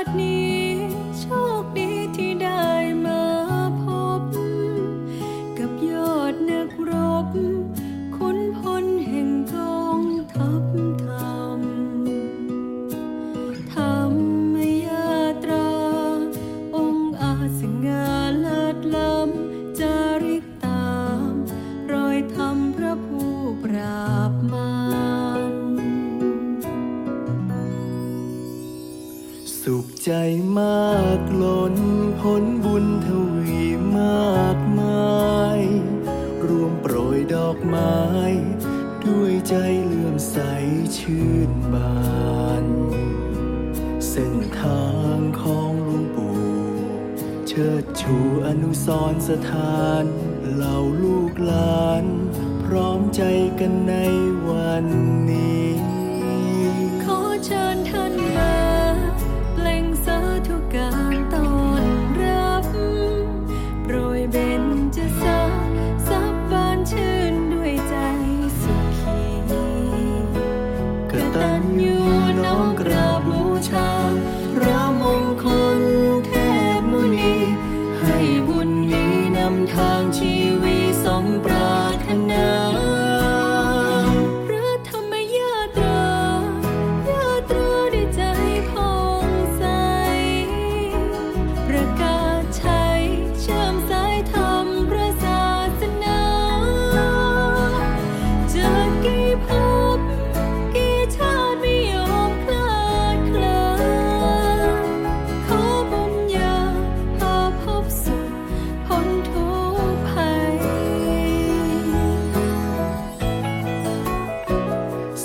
โชคดีที่ได้มาพบ กับยอดนักรบคุณพลแห่งกองทัพธรรมธรรมยาตรา องค์อาสง่าเลิศลำจริกตาม รอยธรรมพระผู้ปราบมา ใจมากล้นผลบุญทวีมากมาย รวมโปรยดอกไม้ ด้วยใจเลื่อมใสชื่นบาน เส้นทางของหลวงปู่ เชิดชูอนุสรสถานเหล่าลูกหลาน พร้อมใจกันในวัน น้อมกราบบูชา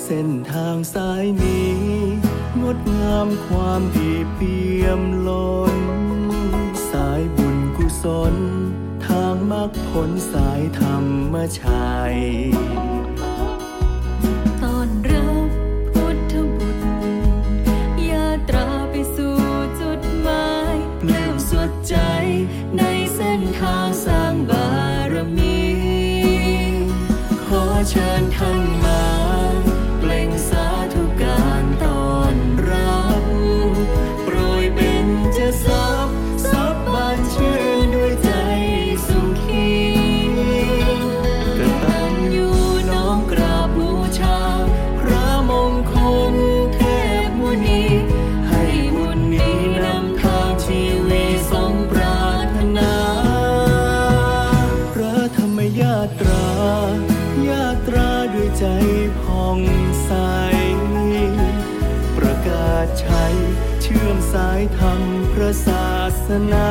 เส้นทางสายนี้ งดงามความดีเปี่ยมล้น สายบุญกุศล ทางมรรคผลสายธรรมชัยตอนรับพุทธบุตรยาตราไปสู่จุดหมายปลวสุดใจในเส้นทางสร้างบารมี ขอเชิญท่านมา องใส ประกาศชัยเชื่อมสายธรรมพระศาสนา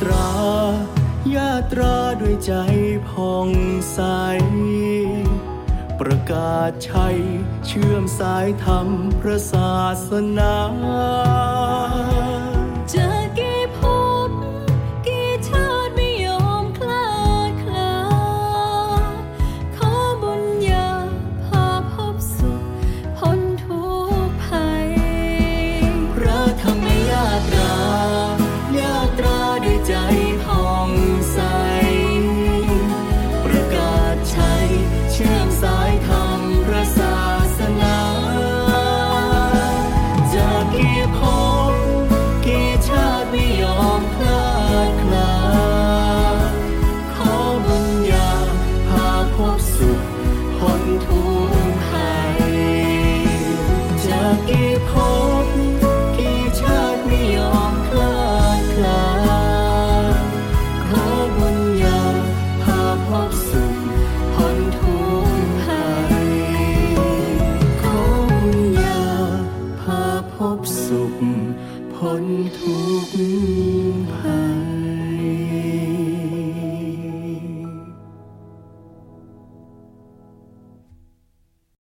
ตรา ยาตราด้วยใจพองใส ประกาศชัยเชื่อมสายธรรมพระศาสนา พ้นทุกภัย